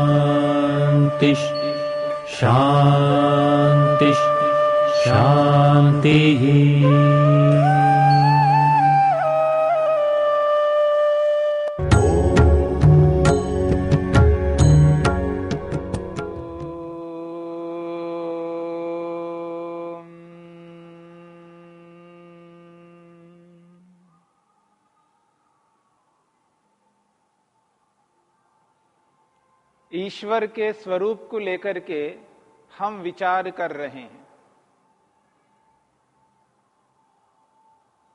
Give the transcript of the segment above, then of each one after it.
ॐ शांति शान्तिः ईश्वर के स्वरूप को लेकर के हम विचार कर रहे हैं।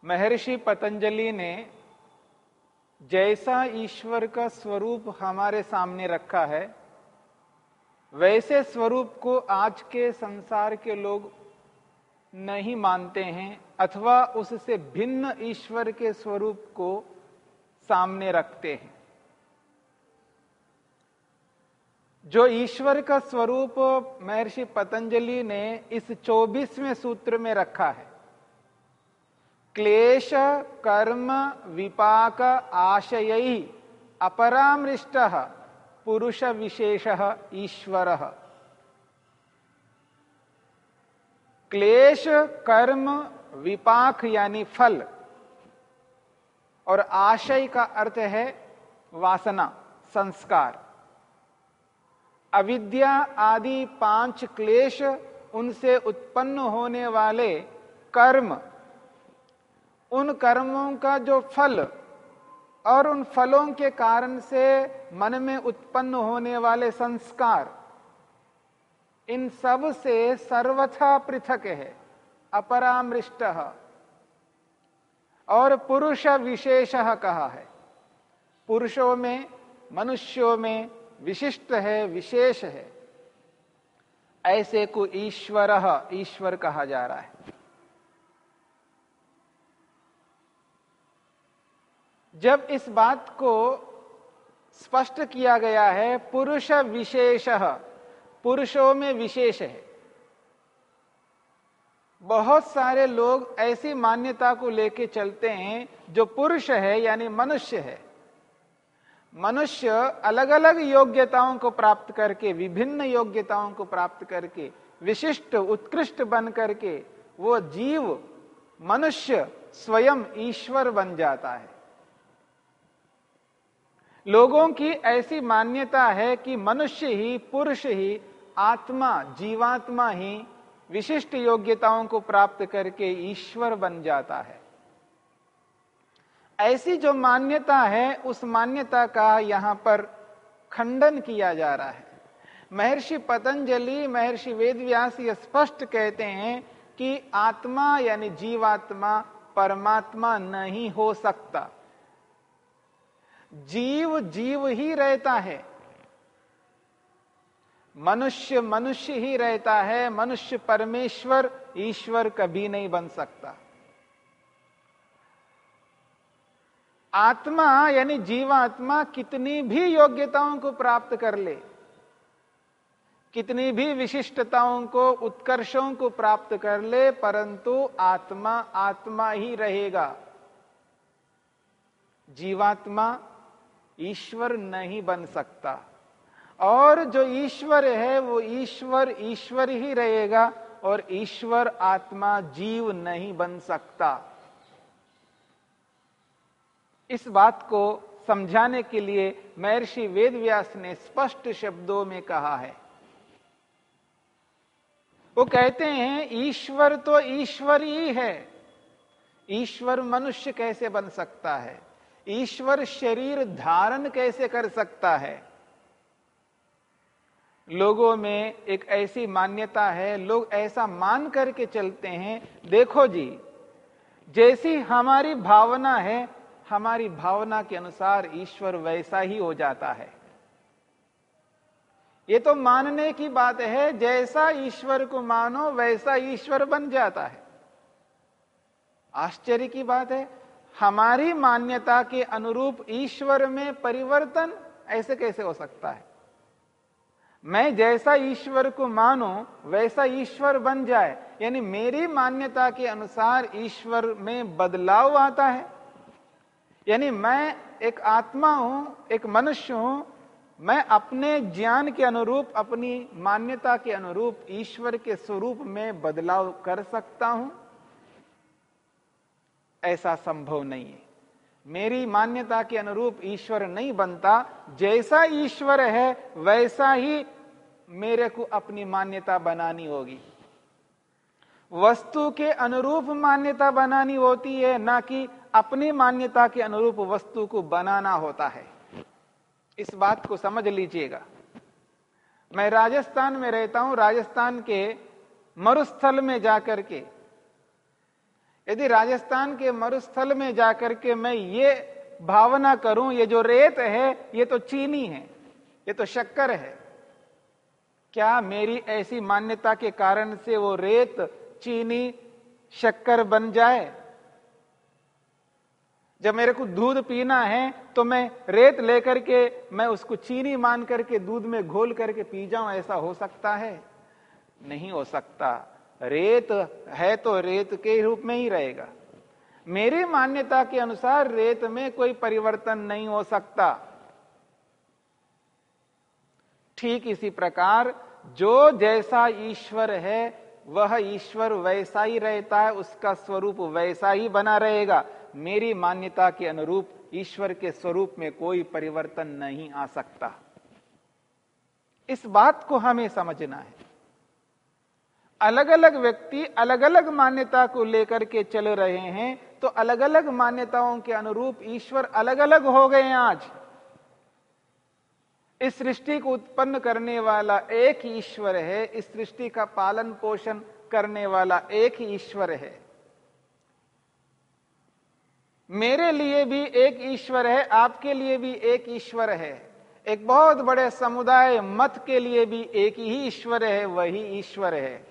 महर्षि पतंजलि ने जैसा ईश्वर का स्वरूप हमारे सामने रखा है, वैसे स्वरूप को आज के संसार के लोग नहीं मानते हैं अथवा उससे भिन्न ईश्वर के स्वरूप को सामने रखते हैं। जो ईश्वर का स्वरूप महर्षि पतंजलि ने इस चौबीसवें सूत्र में रखा है। क्लेश, कर्म, विपाक, आशय, अपरामृष्ट पुरुष विशेष ईश्वर। क्लेश, कर्म, विपाक यानी फल। और आशय का अर्थ है वासना, संस्कार। अविद्या आदि पाँच क्लेश उनसे उत्पन्न होने वाले कर्म, उन कर्मों का जो फल और उन फलों के कारण से मन में उत्पन्न होने वाले संस्कार, इन सबसे सर्वथा पृथक है, अपरामृष्ट। और पुरुष विशेष कहा है, पुरुषों में, मनुष्यों में विशिष्ट है, विशेष है। ऐसे को ईश्वर ईश्वर कहा जा रहा है। जब इस बात को स्पष्ट किया गया है, पुरुष विशेष पुरुषों में विशेष है। बहुत सारे लोग ऐसी मान्यता को लेके चलते हैं जो पुरुष है, यानी मनुष्य है। मनुष्य अलग अलग योग्यताओं को प्राप्त करके, विभिन्न योग्यताओं को प्राप्त करके, विशिष्ट, उत्कृष्ट बन करके, वो जीव, मनुष्य स्वयं ईश्वर बन जाता है। लोगों की ऐसी मान्यता है कि मनुष्य ही, पुरुष ही, आत्मा, जीवात्मा ही विशिष्ट योग्यताओं को प्राप्त करके ईश्वर बन जाता है। ऐसी जो मान्यता है, उस मान्यता का यहाँ पर खंडन किया जा रहा है। महर्षि पतंजलि, महर्षि वेदव्यास ये स्पष्ट कहते हैं कि आत्मा यानी जीवात्मा परमात्मा नहीं हो सकता। जीव जीव ही रहता है। मनुष्य मनुष्य ही रहता है, मनुष्य परमेश्वर ईश्वर कभी नहीं बन सकता। आत्मा यानी जीवात्मा कितनी भी योग्यताओं को प्राप्त कर ले, कितनी भी विशिष्टताओं को, उत्कर्षों को प्राप्त कर ले, परंतु आत्मा आत्मा ही रहेगा। जीवात्मा ईश्वर नहीं बन सकता। और जो ईश्वर है, वो ईश्वर ईश्वर ही रहेगा और ईश्वर आत्मा जीव नहीं बन सकता। इस बात को समझाने के लिए महर्षि वेदव्यास ने स्पष्ट शब्दों में कहा है। वो कहते हैं, ईश्वर तो ईश्वर ही है। ईश्वर मनुष्य कैसे बन सकता है? ईश्वर शरीर धारण कैसे कर सकता है? लोगों में एक ऐसी मान्यता है, लोग ऐसा मान करके चलते हैं, देखो जी, जैसी हमारी भावना है हमारी भावना के अनुसार ईश्वर वैसा ही हो जाता है। ये तो मानने की बात है, जैसा ईश्वर को मानो, वैसा ईश्वर बन जाता है। आश्चर्य की बात है, हमारी मान्यता के अनुरूप ईश्वर में परिवर्तन ऐसे कैसे हो सकता है? मैं जैसा ईश्वर को मानो, वैसा ईश्वर बन जाए, यानी मेरी मान्यता के अनुसार ईश्वर में बदलाव आता है। यानी मैं एक आत्मा हूँ, एक मनुष्य हूँ, मैं अपने ज्ञान के अनुरूप, अपनी मान्यता के अनुरूप, ईश्वर के स्वरूप में बदलाव कर सकता हूँ? ऐसा संभव नहीं है। मेरी मान्यता के अनुरूप ईश्वर नहीं बनता। जैसा ईश्वर है, वैसा ही मेरे को अपनी मान्यता बनानी होगी। वस्तु के अनुरूप मान्यता बनानी होती है, ना कि अपनी मान्यता के अनुरूप वस्तु को बनाना होता है। इस बात को समझ लीजिएगा। मैं राजस्थान में रहता हूँ, राजस्थान के मरुस्थल में जाकर के। यदि राजस्थान के मरुस्थल में जाकर के मैं ये भावना करूँ, ये जो रेत है, ये तो चीनी है, ये तो शक्कर है। क्या मेरी ऐसी मान्यता के कारण से वो रेत, चीनी, शक्कर बन जाए? जब मेरे को दूध पीना है तो मैं रेत लेकर के, मैं उसको चीनी मान करके दूध में घोल करके पी जाऊँ, ऐसा हो सकता है? नहीं हो सकता। रेत है तो रेत के रूप में ही रहेगा। मेरी मान्यता के अनुसार रेत में कोई परिवर्तन नहीं हो सकता। ठीक इसी प्रकार, जो जैसा ईश्वर है, वह ईश्वर वैसा ही रहता है, उसका स्वरूप वैसा ही बना रहेगा। मेरी मान्यता के अनुरूप ईश्वर के स्वरूप में कोई परिवर्तन नहीं आ सकता। इस बात को हमें समझना है। अलग अलग व्यक्ति अलग अलग मान्यता को लेकर के चल रहे हैं तो अलग अलग मान्यताओं के अनुरूप ईश्वर अलग अलग हो गए आज। इस सृष्टि को उत्पन्न करने वाला एक ईश्वर है, इस सृष्टि का पालन पोषण करने वाला एक ईश्वर है। मेरे लिए भी एक ईश्वर है, आपके लिए भी एक ईश्वर है। एक बहुत बड़े समुदाय मत के लिए भी एक ही ईश्वर है, वही ईश्वर है।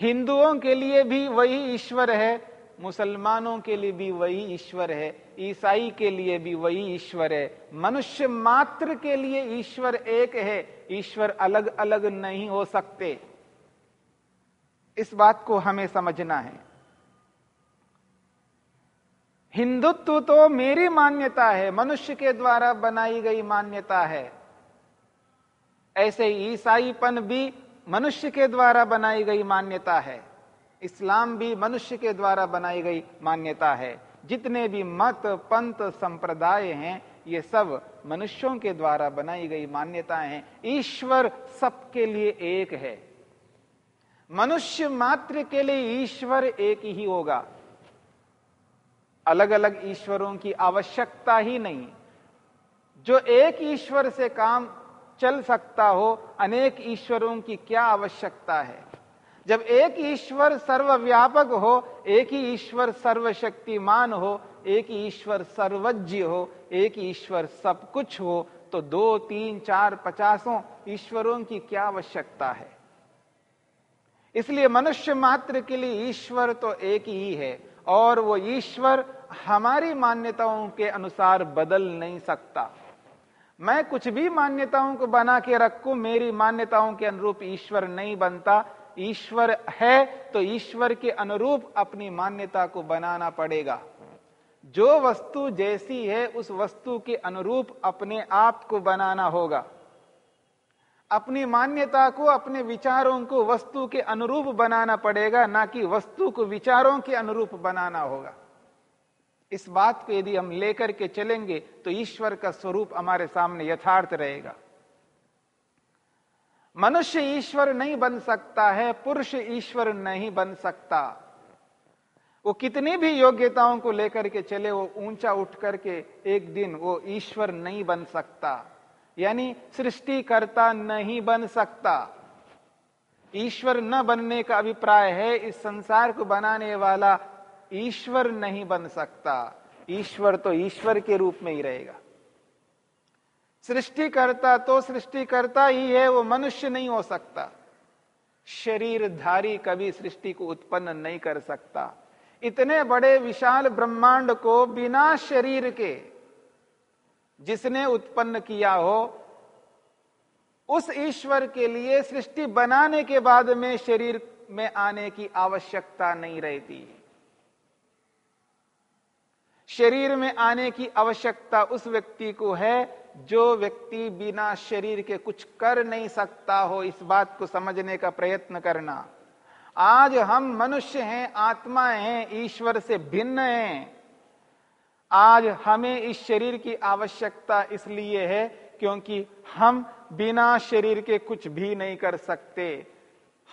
हिंदुओं के लिए भी वही ईश्वर है, मुसलमानों के लिए भी वही ईश्वर है, ईसाई के लिए भी वही ईश्वर है। मनुष्य मात्र के लिए ईश्वर एक है, ईश्वर अलग अलग नहीं हो सकते। इस बात को हमें समझना है। हिंदुत्व तो मेरी मान्यता है, मनुष्य के द्वारा बनाई गई मान्यता है। ऐसे ईसाईपन भी मनुष्य के द्वारा बनाई गई मान्यता है। इस्लाम भी मनुष्य के द्वारा बनाई गई मान्यता है। जितने भी मत पंत संप्रदाय हैं, ये सब मनुष्यों के द्वारा बनाई गई मान्यताएँ हैं। ईश्वर सबके लिए एक है। मनुष्य मात्र के लिए ईश्वर एक ही होगा। अलग अलग ईश्वरों की आवश्यकता ही नहीं। जो एक ईश्वर से काम चल सकता हो, अनेक ईश्वरों की क्या आवश्यकता है? जब एक ईश्वर सर्वव्यापक हो, एक ही ईश्वर सर्वशक्तिमान हो, एक ही ईश्वर सर्वज्ञ हो, एक ईश्वर सब कुछ हो तो दो, तीन, चार, पचासों ईश्वरों की क्या आवश्यकता है? इसलिए मनुष्य मात्र के लिए ईश्वर तो एक ही है। और वो ईश्वर हमारी मान्यताओं के अनुसार बदल नहीं सकता। मैं कुछ भी मान्यताओं को बना के रखू, मेरी मान्यताओं के अनुरूप ईश्वर नहीं बनता। ईश्वर है तो ईश्वर के अनुरूप अपनी मान्यता को बनाना पड़ेगा। जो वस्तु जैसी है, उस वस्तु के अनुरूप अपने आप को बनाना होगा। अपनी मान्यता को, अपने विचारों को वस्तु के अनुरूप बनाना पड़ेगा, ना कि वस्तु को विचारों के अनुरूप बनाना होगा। इस बात को यदि हम लेकर के चलेंगे तो ईश्वर का स्वरूप हमारे सामने यथार्थ रहेगा। मनुष्य ईश्वर नहीं बन सकता है, पुरुष ईश्वर नहीं बन सकता। वो कितनी भी योग्यताओं को लेकर के चले, वो ऊँचा उठ करके एक दिन वो ईश्वर नहीं बन सकता। यानी सृष्टिकर्ता नहीं बन सकता। ईश्वर न बनने का अभिप्राय है, इस संसार को बनाने वाला ईश्वर नहीं बन सकता। ईश्वर तो ईश्वर के रूप में ही रहेगा। सृष्टिकर्ता तो सृष्टिकर्ता ही है, वो मनुष्य नहीं हो सकता। शरीरधारी कभी सृष्टि को उत्पन्न नहीं कर सकता। इतने बड़े विशाल ब्रह्मांड को बिना शरीर के जिसने उत्पन्न किया हो, उस ईश्वर के लिए सृष्टि बनाने के बाद में शरीर में आने की आवश्यकता नहीं रहती। शरीर में आने की आवश्यकता उस व्यक्ति को है, जो व्यक्ति बिना शरीर के कुछ कर नहीं सकता हो, इस बात को समझने का प्रयत्न करना। आज हम मनुष्य हैं, आत्माएँ हैं, ईश्वर से भिन्न हैं। आज हमें इस शरीर की आवश्यकता इसलिए है क्योंकि हम बिना शरीर के कुछ भी नहीं कर सकते।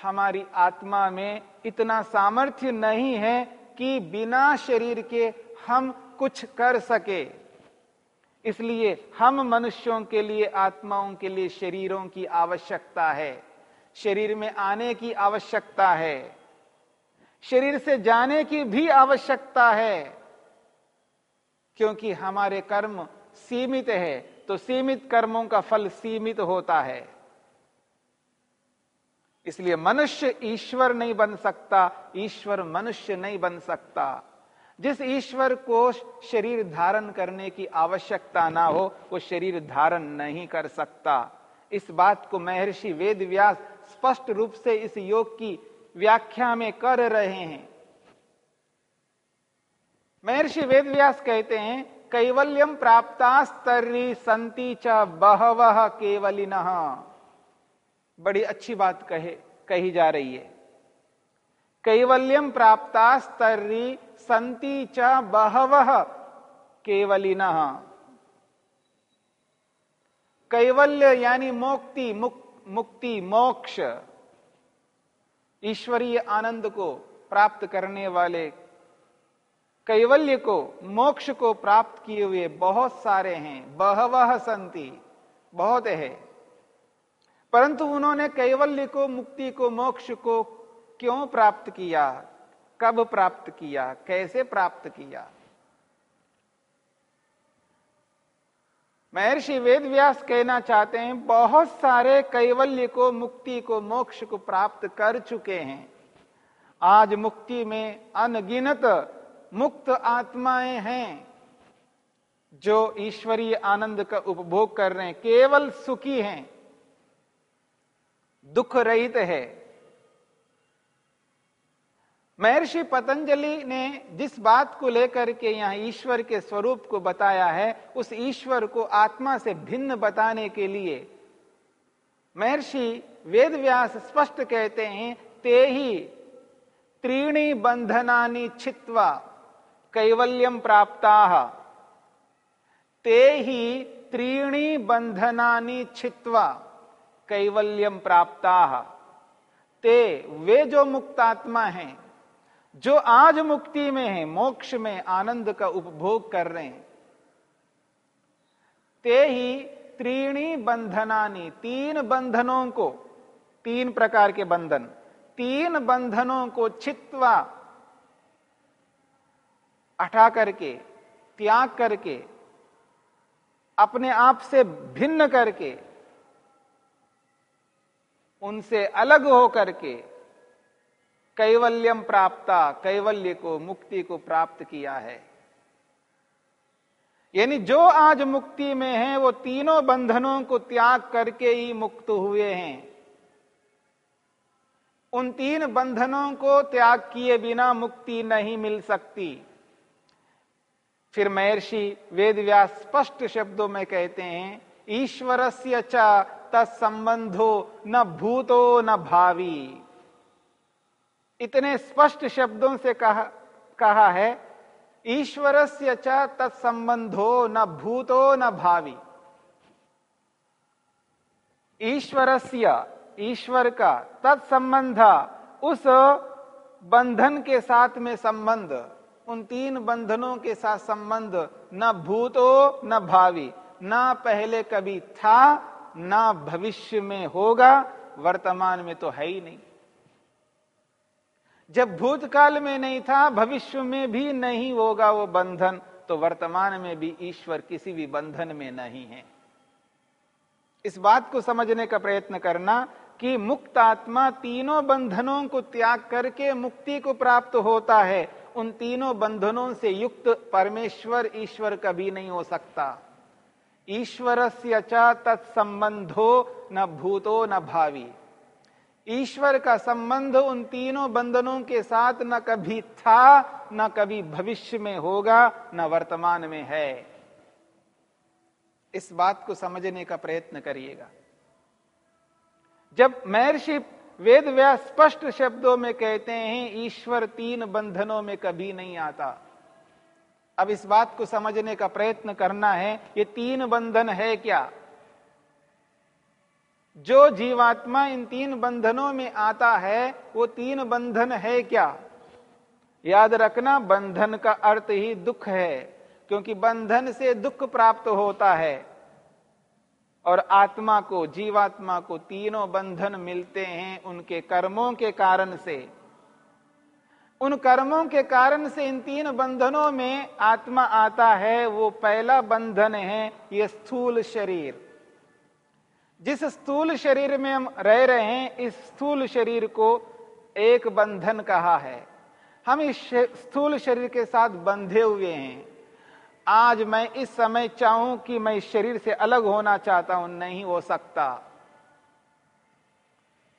हमारी आत्मा में इतना सामर्थ्य नहीं है कि बिना शरीर के हम कुछ कर सके। इसलिए हम मनुष्यों के लिए, आत्माओं के लिए शरीरों की आवश्यकता है। शरीर में आने की आवश्यकता है। शरीर से जाने की भी आवश्यकता है। क्योंकि हमारे कर्म सीमित है तो सीमित कर्मों का फल सीमित होता है। इसलिए मनुष्य ईश्वर नहीं बन सकता, ईश्वर मनुष्य नहीं बन सकता। जिस ईश्वर को शरीर धारण करने की आवश्यकता ना हो, वो शरीर धारण नहीं कर सकता। इस बात को महर्षि वेद व्यास स्पष्ट रूप से इस योग की व्याख्या में कर रहे हैं। महर्षि वेद व्यास कहते हैं कैवल्यम प्राप्तास्तरी संति च बहव केवलिन। बड़ी अच्छी बात कहे, कही जा रही है। कैवल्यम प्राप्तास्तरी संति च बहव केवलिन। कैवल्य यानी मोक्ति मुक्ति मुक्ति, मोक्ष। ईश्वरीय आनंद को प्राप्त करने वाले कैवल्य को मोक्ष को प्राप्त किए हुए बहुत सारे हैं। बहवह संति, बहुत है। परंतु उन्होंने कैवल्य को मुक्ति को मोक्ष को क्यों प्राप्त किया? कब प्राप्त किया? कैसे प्राप्त किया? महर्षि वेद व्यास कहना चाहते हैं, बहुत सारे कैवल्य को मुक्ति को मोक्ष को प्राप्त कर चुके हैं। आज मुक्ति में अनगिनत मुक्त आत्माएँ हैं जो ईश्वरीय आनंद का उपभोग कर रहे हैं, केवल सुखी हैं, दुख रहित है। महर्षि पतंजलि ने जिस बात को लेकर के यहाँ ईश्वर के स्वरूप को बताया है, उस ईश्वर को आत्मा से भिन्न बताने के लिए महर्षि वेद व्यास स्पष्ट कहते हैं ते ही त्रीणी बंधनानी छित्वा कैवल्यम प्राप्ता। ते ही त्रीणी बंधनानी छित्वा कैवल्यम प्राप्ता। ते वे जो मुक्तात्मा हैं, जो आज मुक्ति में है, मोक्ष में आनंद का उपभोग कर रहे हैं, ते ही त्रीणी बंधनानी तीन बंधनों को, तीन प्रकार के बंधन, तीन बंधनों को छित्वा हटा करके, त्याग करके, अपने आप से भिन्न करके, उनसे अलग हो करके कैवल्यम प्राप्ता, कैवल्य को, मुक्ति को प्राप्त किया है। यानी जो आज मुक्ति में है, वो तीनों बंधनों को त्याग करके ही मुक्त हुए हैं। उन तीन बंधनों को त्याग किए बिना मुक्ति नहीं मिल सकती। फिर महर्षि वेदव्यास स्पष्ट शब्दों में कहते हैं ईश्वर से तत्संबंधो न भूतो न भावी। इतने स्पष्ट शब्दों से कहा कहा है ईश्वर से तत्संबंधो न भूतो न भावी। ईश्वर ईश्वर का तत्संबंध, उस बंधन के साथ में संबंध उन तीन बंधनों के साथ संबंध न भूतो, न भावी, न पहले कभी था, न भविष्य में होगा, वर्तमान में तो है ही नहीं। जब भूतकाल में नहीं था, भविष्य में भी नहीं होगा वो बंधन तो वर्तमान में भी ईश्वर किसी भी बंधन में नहीं है। इस बात को समझने का प्रयत्न करना कि मुक्त आत्मा तीनों बंधनों को त्याग करके मुक्ति को प्राप्त होता है उन तीनों बंधनों से युक्त परमेश्वर ईश्वर कभी नहीं हो सकता। ईश्वर से तत्संबंधो न भूतो न भावी। ईश्वर का संबंध उन तीनों बंधनों के साथ न कभी था, न कभी भविष्य में होगा, न वर्तमान में है। इस बात को समझने का प्रयत्न करिएगा। जब महर्षि वेद व्यास स्पष्ट शब्दों में कहते हैं, ईश्वर तीन बंधनों में कभी नहीं आता। अब इस बात को समझने का प्रयत्न करना है, ये तीन बंधन है क्या? जो जीवात्मा इन तीन बंधनों में आता है, वो तीन बंधन है क्या? याद रखना, बंधन का अर्थ ही दुख है, क्योंकि बंधन से दुख प्राप्त होता है। और आत्मा को, जीवात्मा को तीनों बंधन मिलते हैं उनके कर्मों के कारण से। उन कर्मों के कारण से इन तीन बंधनों में आत्मा आता है, वो पहला बंधन है, ये स्थूल शरीर। जिस स्थूल शरीर में हम रह रहे हैं, इस स्थूल शरीर को एक बंधन कहा है। हम इस स्थूल शरीर के साथ बंधे हुए हैं। आज मैं इस समय चाहूँ कि मैं इस शरीर से अलग होना चाहता हूँ, नहीं हो सकता।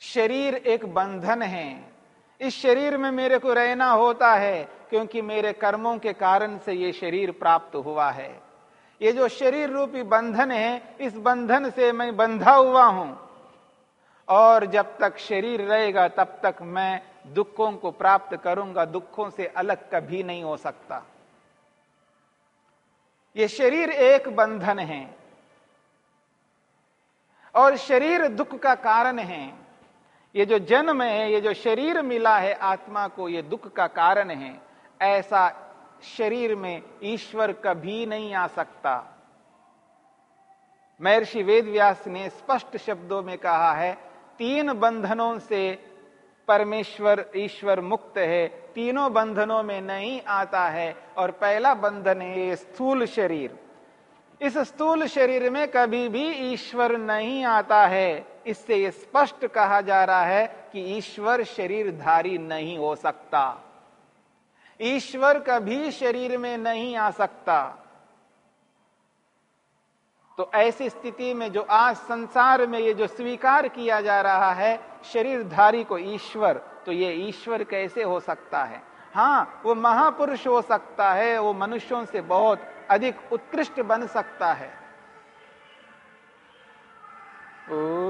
शरीर एक बंधन है। इस शरीर में मेरे को रहना होता है, क्योंकि मेरे कर्मों के कारण से ये शरीर प्राप्त हुआ है। ये जो शरीर रूपी बंधन है, इस बंधन से मैं बंधा हुआ हूँ। और जब तक शरीर रहेगा, तब तक मैं दुखों को प्राप्त करूँगा। दुखों से अलग कभी नहीं हो सकता। ये शरीर एक बंधन है। और शरीर दुख का कारण है। ये जो जन्म है, ये जो शरीर मिला है आत्मा को, ये दुख का कारण है। ऐसा शरीर में ईश्वर कभी नहीं आ सकता। महर्षि वेदव्यास ने स्पष्ट शब्दों में कहा है, तीन बंधनों से परमेश्वर ईश्वर मुक्त है, तीनों बंधनों में नहीं आता है और पहला बंधन है स्थूल शरीर। इस स्थूल शरीर में कभी भी ईश्वर नहीं आता है। इससे स्पष्ट कहा जा रहा है कि ईश्वर शरीरधारी नहीं हो सकता। ईश्वर कभी शरीर में नहीं आ सकता। तो ऐसी स्थिति में जो आज संसार में ये जो स्वीकार किया जा रहा है, शरीरधारी को ईश्वर तो ये ईश्वर कैसे हो सकता है? हाँ वो महापुरुष हो सकता है, वो मनुष्यों से बहुत अधिक उत्कृष्ट बन सकता है। ओ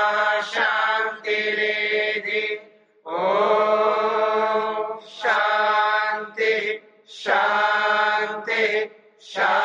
Shine.